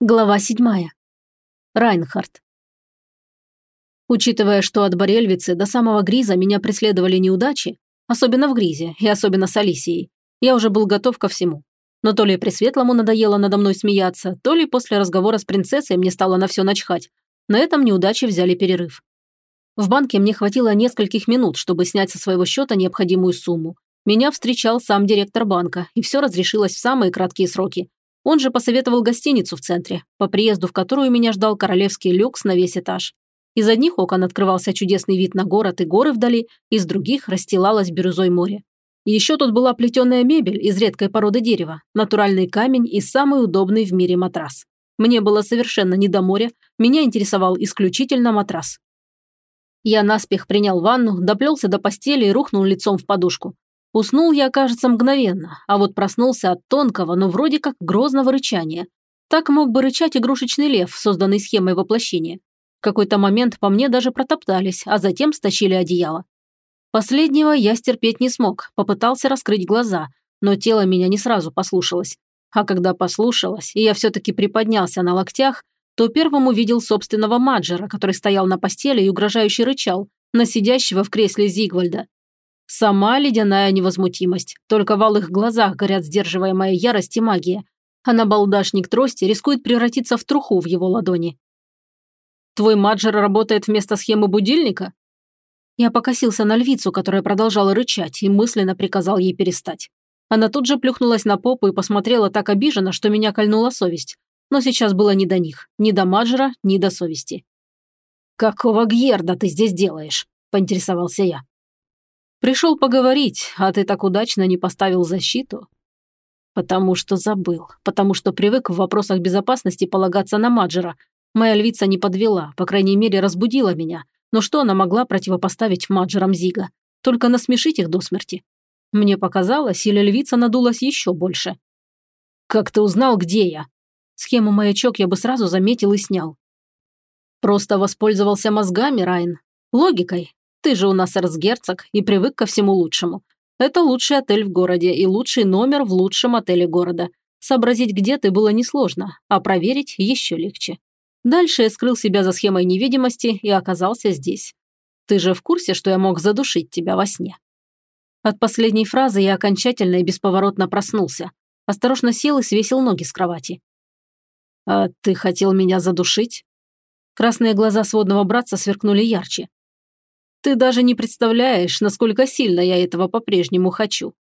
Глава седьмая. Райнхард. Учитывая, что от Борельвицы до самого Гриза меня преследовали неудачи, особенно в Гризе и особенно с Алисией, я уже был готов ко всему. Но то ли Пресветлому надоело надо мной смеяться, то ли после разговора с принцессой мне стало на все начхать. На этом неудачи взяли перерыв. В банке мне хватило нескольких минут, чтобы снять со своего счета необходимую сумму. Меня встречал сам директор банка, и все разрешилось в самые краткие сроки – он же посоветовал гостиницу в центре, по приезду в которую меня ждал королевский люкс на весь этаж. Из одних окон открывался чудесный вид на город и горы вдали, из других расстилалось бирюзой море. Еще тут была плетеная мебель из редкой породы дерева, натуральный камень и самый удобный в мире матрас. Мне было совершенно не до моря, меня интересовал исключительно матрас. Я наспех принял ванну, доплелся до постели и рухнул лицом в подушку. Уснул я, кажется, мгновенно, а вот проснулся от тонкого, но вроде как грозного рычания. Так мог бы рычать игрушечный лев, созданный схемой воплощения. В какой-то момент по мне даже протоптались, а затем стащили одеяло. Последнего я стерпеть не смог, попытался раскрыть глаза, но тело меня не сразу послушалось. А когда послушалось, и я все-таки приподнялся на локтях, то первым увидел собственного Маджера, который стоял на постели и угрожающе рычал, на сидящего в кресле Зигвальда. Сама ледяная невозмутимость. Только в алых глазах горят сдерживаемая ярость и магия. А набалдашник трости рискует превратиться в труху в его ладони. «Твой маджер работает вместо схемы будильника?» Я покосился на львицу, которая продолжала рычать, и мысленно приказал ей перестать. Она тут же плюхнулась на попу и посмотрела так обиженно, что меня кольнула совесть. Но сейчас было не до них, ни до маджера, ни до совести. «Какого гьерда ты здесь делаешь?» – поинтересовался я. Пришел поговорить, а ты так удачно не поставил защиту. Потому что забыл, потому что привык в вопросах безопасности полагаться на Маджера. Моя львица не подвела, по крайней мере, разбудила меня. Но что она могла противопоставить Маджерам Зига? Только насмешить их до смерти. Мне показалось, или львица надулась еще больше. «Как ты узнал, где я?» Схему маячок я бы сразу заметил и снял. Просто воспользовался мозгами, Райан. Логикой, ты же у нас эрцгерцог и привык ко всему лучшему. Это лучший отель в городе и лучший номер в лучшем отеле города. Сообразить, где ты, было несложно, а проверить еще легче. Дальше я скрыл себя за схемой невидимости и оказался здесь. Ты же в курсе, что я мог задушить тебя во сне? От последней фразы я окончательно и бесповоротно проснулся. Осторожно сел и свесил ноги с кровати. «А ты хотел меня задушить?» Красные глаза сводного братца сверкнули ярче. Ты даже не представляешь, насколько сильно я этого по-прежнему хочу.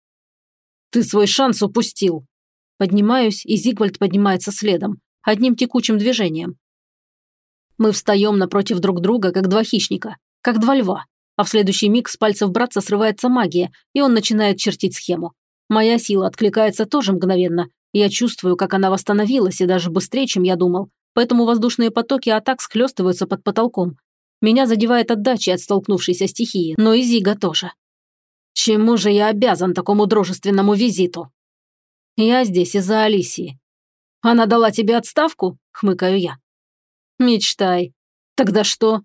Ты свой шанс упустил. Поднимаюсь, и Зигвальд поднимается следом, одним текучим движением. Мы встаем напротив друг друга, как два хищника, как два льва, а в следующий миг с пальцев братца срывается магия, и он начинает чертить схему. Моя сила откликается тоже мгновенно, я чувствую, как она восстановилась и даже быстрее, чем я думал, поэтому воздушные потоки атак схлестываются под потолком, меня задевает отдача от столкнувшейся стихии, но и Зига тоже. Чему же я обязан такому дружественному визиту? Я здесь из-за Алисии. Она дала тебе отставку? Хмыкаю я. Мечтай. Тогда что?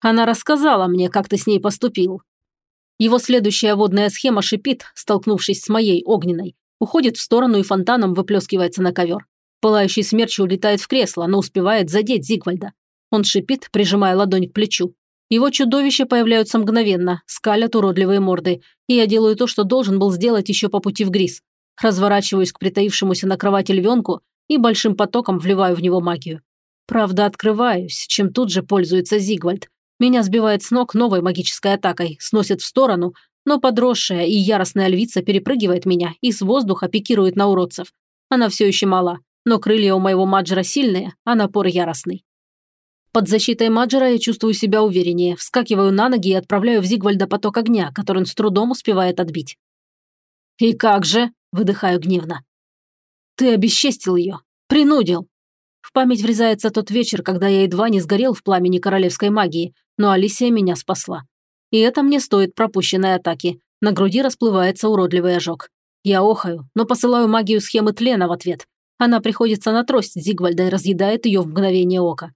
Она рассказала мне, как ты с ней поступил. Его следующая водная схема шипит, столкнувшись с моей огненной, уходит в сторону и фонтаном выплескивается на ковер. Пылающий смерч улетает в кресло, но успевает задеть Зигвальда. Он шипит, прижимая ладонь к плечу. Его чудовища появляются мгновенно, скалят уродливые морды, и я делаю то, что должен был сделать еще по пути в Грис. Разворачиваюсь к притаившемуся на кровати львенку и большим потоком вливаю в него магию. Правда, открываюсь, чем тут же пользуется Зигвальд. Меня сбивает с ног новой магической атакой, сносит в сторону, но подросшая и яростная львица перепрыгивает меня и с воздуха пикирует на уродцев. Она все еще мала, но крылья у моего маджера сильные, а напор яростный. Под защитой Маджера я чувствую себя увереннее, вскакиваю на ноги и отправляю в Зигвальда поток огня, который он с трудом успевает отбить. «И как же?» – выдыхаю гневно. «Ты обесчестил ее. Принудил». В память врезается тот вечер, когда я едва не сгорел в пламени королевской магии, но Алисия меня спасла. И это мне стоит пропущенной атаки. На груди расплывается уродливый ожог. Я охаю, но посылаю магию схемы тлена в ответ. Она приходится на трость Зигвальда и разъедает ее в мгновение ока.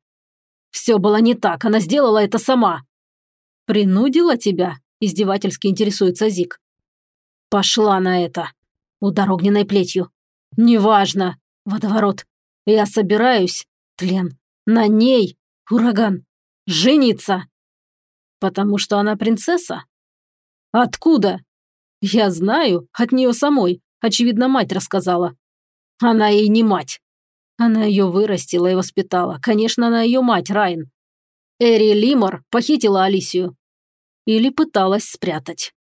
Все было не так, она сделала это сама. Принудила тебя? Издевательски интересуется Зик. Пошла на это. Удар огненной плетью. Неважно. Водоворот. Я собираюсь, тлен, на ней, ураган, жениться. Потому что она принцесса? Откуда? Я знаю, от нее самой. Очевидно, мать рассказала. Она ей не мать. Она ее вырастила и воспитала. Конечно, она ее мать, Райан. Эри Лимор похитила Алисию. Или пыталась спрятать.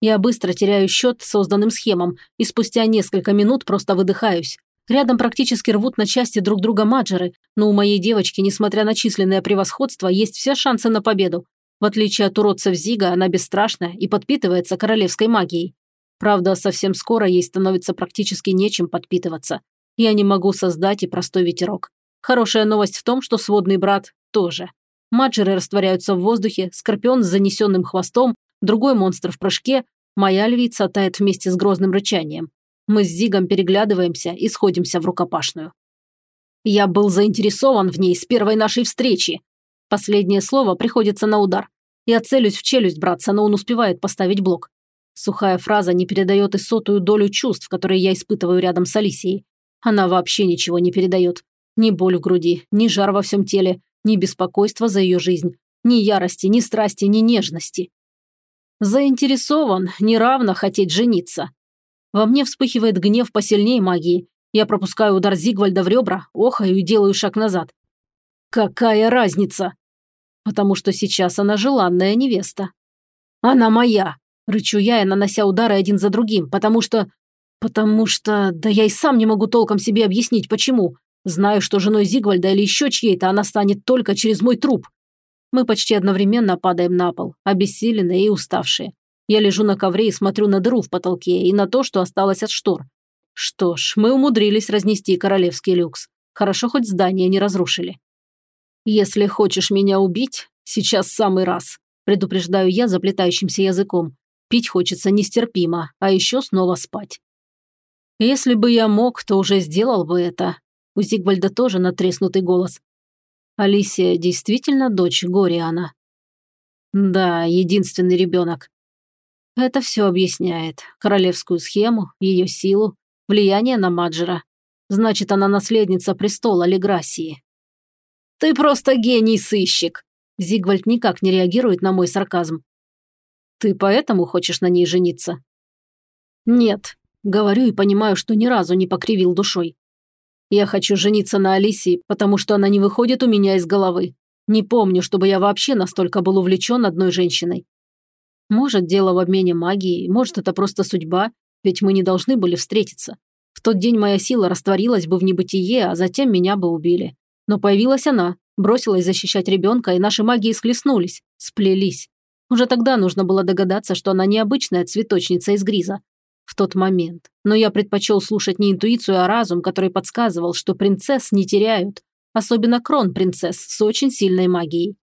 Я быстро теряю счет созданным схемам и спустя несколько минут просто выдыхаюсь. Рядом практически рвут на части друг друга маджеры, но у моей девочки, несмотря на численное превосходство, есть все шансы на победу. В отличие от уродцев Зига, она бесстрашная и подпитывается королевской магией. Правда, совсем скоро ей становится практически нечем подпитываться. Я не могу создать и простой ветерок. Хорошая новость в том, что сводный брат тоже. Маджеры растворяются в воздухе, скорпион с занесенным хвостом, другой монстр в прыжке, моя львица тает вместе с грозным рычанием. Мы с Зигом переглядываемся и сходимся в рукопашную. Я был заинтересован в ней с первой нашей встречи. Последнее слово приходится на удар. Я целюсь в челюсть братца, но он успевает поставить блок. Сухая фраза не передает и сотую долю чувств, которые я испытываю рядом с Алисией. Она вообще ничего не передает. Ни боль в груди, ни жар во всем теле, ни беспокойства за ее жизнь, ни ярости, ни страсти, ни нежности. Заинтересован, неравно хотеть жениться. Во мне вспыхивает гнев посильнее магии. Я пропускаю удар Зигвальда в ребра, охаю и делаю шаг назад. Какая разница? Потому что сейчас она желанная невеста. Она моя, рычу я, нанося удары один за другим, потому что... Потому что... Да я и сам не могу толком себе объяснить, почему. Знаю, что женой Зигвальда или еще чьей-то она станет только через мой труп. Мы почти одновременно падаем на пол, обессиленные и уставшие. Я лежу на ковре и смотрю на дыру в потолке и на то, что осталось от штор. Что ж, мы умудрились разнести королевский люкс. Хорошо, хоть здание не разрушили. «Если хочешь меня убить, сейчас самый раз», предупреждаю я заплетающимся языком. Пить хочется нестерпимо, а еще снова спать. Если бы я мог, то уже сделал бы это. У Зигвальда тоже натреснутый голос. Алисия действительно дочь Гориана? Да, единственный ребенок. Это все объясняет. Королевскую схему, ее силу, влияние на Маджера. Значит, она наследница престола Леграсии. «Ты просто гений-сыщик!» Зигвальд никак не реагирует на мой сарказм. «Ты поэтому хочешь на ней жениться?» «Нет», — говорю и понимаю, что ни разу не покривил душой. «Я хочу жениться на Алисии, потому что она не выходит у меня из головы. Не помню, чтобы я вообще настолько был увлечен одной женщиной. Может, дело в обмене магией, может, это просто судьба, ведь мы не должны были встретиться. В тот день моя сила растворилась бы в небытие, а затем меня бы убили. Но появилась она, бросилась защищать ребенка, и наши магии схлестнулись, сплелись. Уже тогда нужно было догадаться, что она необычная цветочница из Гриза. В тот момент. Но я предпочел слушать не интуицию, а разум, который подсказывал, что принцесс не теряют. Особенно крон-принцесс с очень сильной магией.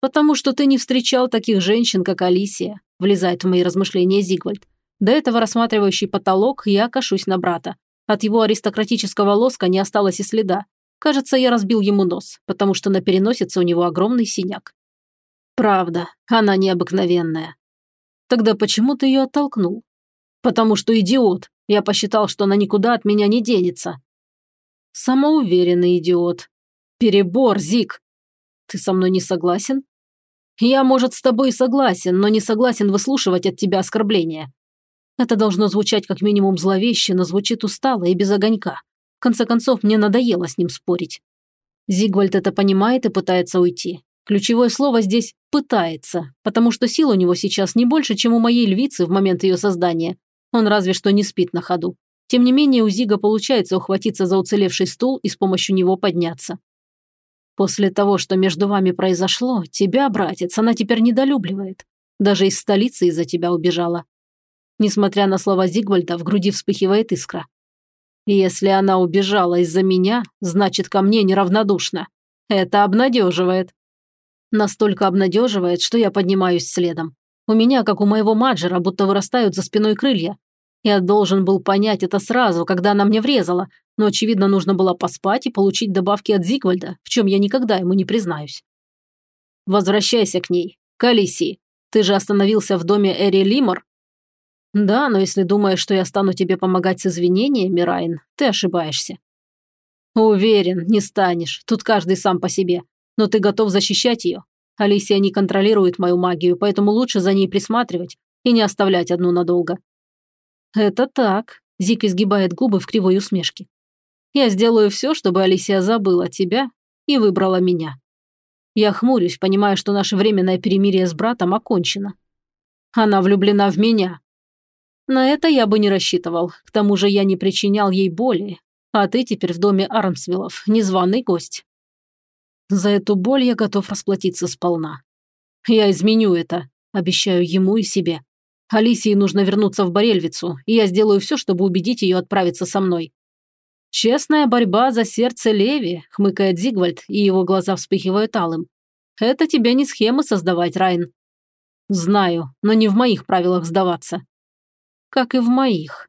«Потому что ты не встречал таких женщин, как Алисия», влезает в мои размышления Зигвальд. До этого рассматривающий потолок, я кашусь на брата. От его аристократического лоска не осталось и следа. Кажется, я разбил ему нос, потому что на переносице у него огромный синяк. Правда, она необыкновенная. Тогда почему ты ее оттолкнул? Потому что идиот. Я посчитал, что она никуда от меня не денется. Самоуверенный идиот. Перебор, Зик. Ты со мной не согласен? Я, может, с тобой согласен, но не согласен выслушивать от тебя оскорбления. Это должно звучать как минимум зловеще, но звучит устало и без огонька. В конце концов, мне надоело с ним спорить. Зигвальд это понимает и пытается уйти. Ключевое слово здесь «пытается», потому что сил у него сейчас не больше, чем у моей львицы в момент ее создания. Он разве что не спит на ходу. Тем не менее, у Зига получается ухватиться за уцелевший стул и с помощью него подняться. После того, что между вами произошло, тебя, братец, она теперь недолюбливает. Даже из столицы из-за тебя убежала. Несмотря на слова Зигвальда, в груди вспыхивает искра. Если она убежала из-за меня, значит, ко мне неравнодушна. Это обнадеживает. Настолько обнадеживает, что я поднимаюсь следом. У меня, как у моего маджера, будто вырастают за спиной крылья. Я должен был понять это сразу, когда она мне врезала, но, очевидно, нужно было поспать и получить добавки от Зигвальда, в чем я никогда ему не признаюсь. «Возвращайся к ней. К Алисии. Ты же остановился в доме Эри Лимор?» «Да, но если думаешь, что я стану тебе помогать с извинениями, Райн, ты ошибаешься». Уверен, не станешь. Тут каждый сам по себе. Но ты готов защищать ее. Алисия не контролирует мою магию, поэтому лучше за ней присматривать и не оставлять одну надолго. Это так. Зик изгибает губы в кривой усмешке. Я сделаю все, чтобы Алисия забыла тебя и выбрала меня. Я хмурюсь, понимая, что наше временное перемирие с братом окончено. Она влюблена в меня. На это я бы не рассчитывал. К тому же я не причинял ей боли. А ты теперь в доме Армсвиллов, незваный гость. За эту боль я готов расплатиться сполна. Я изменю это, обещаю ему и себе. Алисии нужно вернуться в Борельвицу, и я сделаю все, чтобы убедить ее отправиться со мной. «Честная борьба за сердце Леви», — хмыкает Зигвальд, и его глаза вспыхивают алым. «Это тебе не схемы создавать, Райн. Знаю, но не в моих правилах сдаваться. Как и в моих.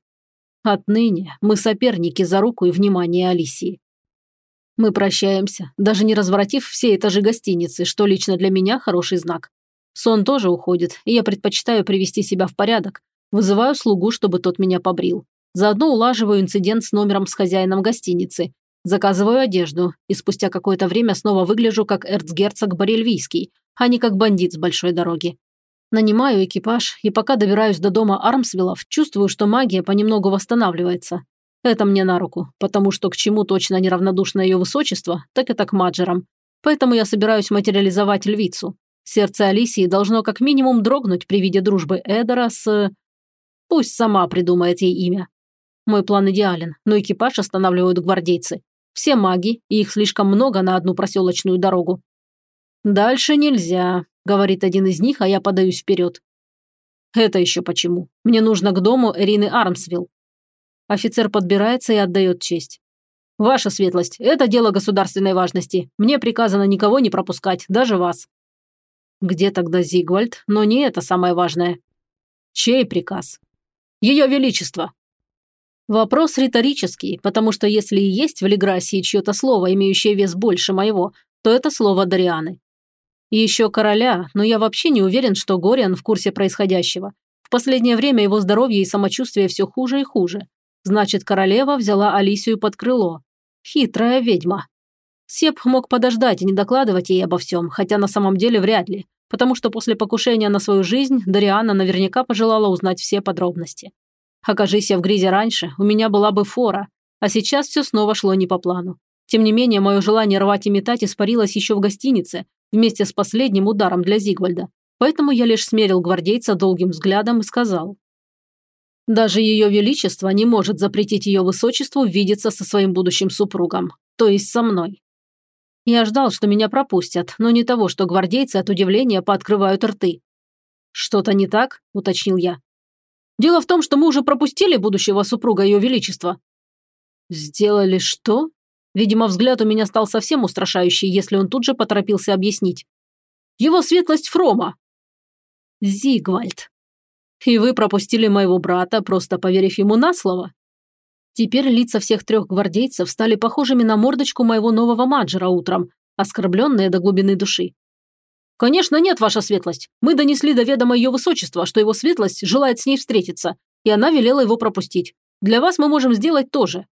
Отныне мы соперники за руку и внимание Алисии. Мы прощаемся, даже не разворотив все этажи гостиницы, что лично для меня хороший знак. Сон тоже уходит, и я предпочитаю привести себя в порядок. Вызываю слугу, чтобы тот меня побрил. Заодно улаживаю инцидент с номером с хозяином гостиницы. Заказываю одежду, и спустя какое-то время снова выгляжу как эрцгерцог Борельвийский, а не как бандит с большой дороги. Нанимаю экипаж, и пока добираюсь до дома Армсвиллов, чувствую, что магия понемногу восстанавливается. Это мне на руку, потому что к чему точно неравнодушно ее высочество, так это к маджерам. Поэтому я собираюсь материализовать львицу. Сердце Алисии должно как минимум дрогнуть при виде дружбы Эдера с... Пусть сама придумает ей имя. Мой план идеален, но экипаж останавливают гвардейцы. Все маги, и их слишком много на одну проселочную дорогу. Дальше нельзя, говорит один из них, а я подаюсь вперед. Это еще почему? Мне нужно к дому Эрины Армсвилл. Офицер подбирается и отдает честь. Ваша светлость, это дело государственной важности. Мне приказано никого не пропускать, даже вас. Где тогда Зигвальд? Но не это самое важное. Чей приказ? Ее Величество. Вопрос риторический, потому что если и есть в Леграсии чье-то слово, имеющее вес больше моего, то это слово Дарианы. И еще короля, но я вообще не уверен, что Гориан в курсе происходящего. В последнее время его здоровье и самочувствие все хуже и хуже. Значит, королева взяла Алисию под крыло. Хитрая ведьма. Сеп мог подождать и не докладывать ей обо всем, хотя на самом деле вряд ли, потому что после покушения на свою жизнь Дариана наверняка пожелала узнать все подробности. Окажись я в Гризе раньше, у меня была бы фора, а сейчас все снова шло не по плану. Тем не менее, мое желание рвать и метать испарилось еще в гостинице, вместе с последним ударом для Зигвальда, поэтому я лишь смерил гвардейца долгим взглядом и сказал. Даже ее величество не может запретить ее высочеству видеться со своим будущим супругом, то есть со мной. Я ждал, что меня пропустят, но не того, что гвардейцы от удивления пооткрывают рты. «Что-то не так?» – уточнил я. «Дело в том, что мы уже пропустили будущего супруга ее величества». «Сделали что?» Видимо, взгляд у меня стал совсем устрашающий, если он тут же поторопился объяснить. «Его светлость Фрома!» «Зигвальд!» «И вы пропустили моего брата, просто поверив ему на слово?» Теперь лица всех трех гвардейцев стали похожими на мордочку моего нового маджера утром, оскорбленные до глубины души. «Конечно нет, ваша светлость. Мы донесли до ведома ее высочества, что его светлость желает с ней встретиться, и она велела его пропустить. Для вас мы можем сделать то же.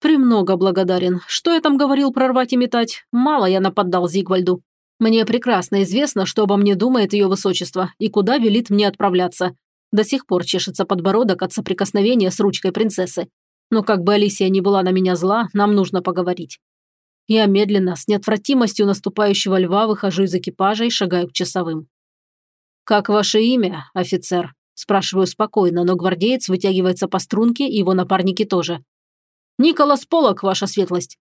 «Премного благодарен. Что я там говорил прорвать и метать? Мало я нападал Зигвальду. Мне прекрасно известно, что обо мне думает ее высочество и куда велит мне отправляться. До сих пор чешется подбородок от соприкосновения с ручкой принцессы. Но как бы Алисия не была на меня зла, нам нужно поговорить. Я медленно, с неотвратимостью наступающего льва, выхожу из экипажа и шагаю к часовым. «Как ваше имя, офицер?» Спрашиваю спокойно, но гвардеец вытягивается по струнке, и его напарники тоже. Николас Полок, ваша светлость».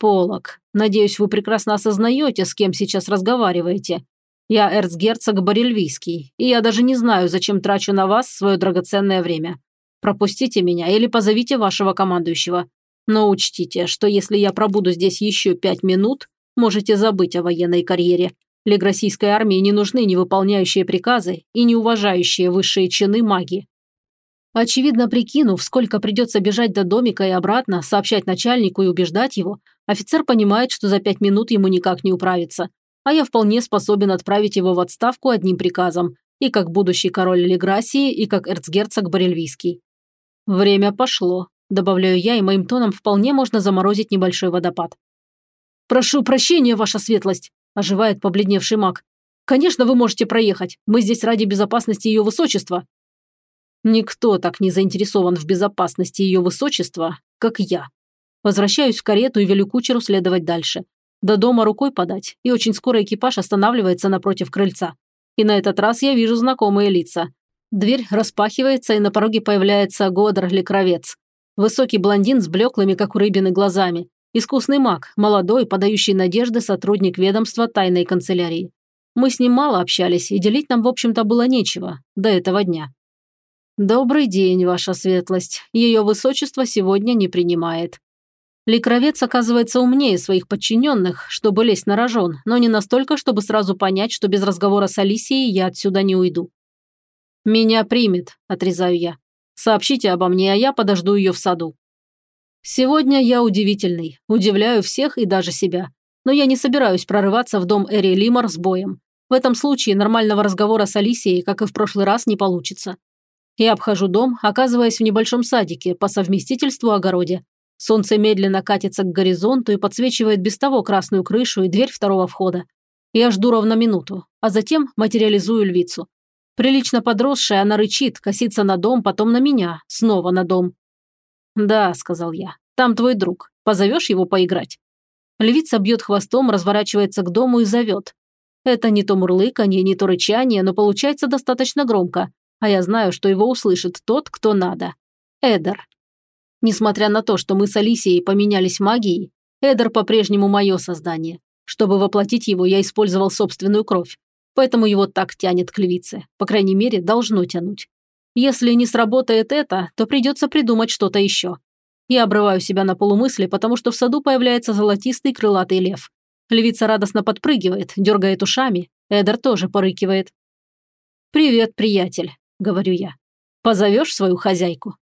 «Полок, надеюсь, вы прекрасно осознаете, с кем сейчас разговариваете. Я эрцгерцог Борельвийский, и я даже не знаю, зачем трачу на вас свое драгоценное время. Пропустите меня или позовите вашего командующего. Но учтите, что если я пробуду здесь еще пять минут, можете забыть о военной карьере. Легросийской армии не нужны не выполняющие приказы и не уважающие высшие чины маги. Очевидно, прикинув, сколько придется бежать до домика и обратно, сообщать начальнику и убеждать его, офицер понимает, что за пять минут ему никак не управиться. А я вполне способен отправить его в отставку одним приказом, и как будущий король Леграсии, и как эрцгерцог Борельвийский. Время пошло, добавляю я, и моим тоном вполне можно заморозить небольшой водопад. «Прошу прощения, ваша светлость», – оживает побледневший маг. «Конечно, вы можете проехать. Мы здесь ради безопасности ее высочества». Никто так не заинтересован в безопасности ее высочества, как я. Возвращаюсь в карету и велю кучеру следовать дальше. До дома рукой подать, и очень скоро экипаж останавливается напротив крыльца. И на этот раз я вижу знакомые лица. Дверь распахивается, и на пороге появляется Годор Лекровец. Высокий блондин с блеклыми, как у рыбины, глазами. Искусный маг, молодой, подающий надежды сотрудник ведомства тайной канцелярии. Мы с ним мало общались, и делить нам, в общем-то, было нечего до этого дня. «Добрый день, ваша светлость. Ее высочество сегодня не принимает. Ликровец оказывается умнее своих подчиненных, чтобы лезть на рожон, но не настолько, чтобы сразу понять, что без разговора с Алисией я отсюда не уйду. «Меня примет», – отрезаю я. «Сообщите обо мне, а я подожду ее в саду». Сегодня я удивительный, удивляю всех и даже себя. Но я не собираюсь прорываться в дом Эри Лимар с боем. В этом случае нормального разговора с Алисией, как и в прошлый раз, не получится. Я обхожу дом, оказываясь в небольшом садике, по совместительству огороде, Солнце медленно катится к горизонту и подсвечивает без того красную крышу и дверь второго входа. Я жду ровно минуту, а затем материализую львицу. Прилично подросшая, она рычит, косится на дом, потом на меня, снова на дом. «Да», — сказал я, — «там твой друг. Позовешь его поиграть?» Львица бьет хвостом, разворачивается к дому и зовет. Это не то мурлыканье, не то рычание, но получается достаточно громко, а я знаю, что его услышит тот, кто надо. Эдер. Несмотря на то, что мы с Алисией поменялись магией, Эдер по-прежнему мое создание. Чтобы воплотить его, я использовал собственную кровь. Поэтому его так тянет к львице. По крайней мере, должно тянуть. Если не сработает это, то придется придумать что-то еще. Я обрываю себя на полумысли, потому что в саду появляется золотистый крылатый лев. Львица радостно подпрыгивает, дергает ушами. Эдер тоже порыкивает. «Привет, приятель», — говорю я. «Позовешь свою хозяйку?»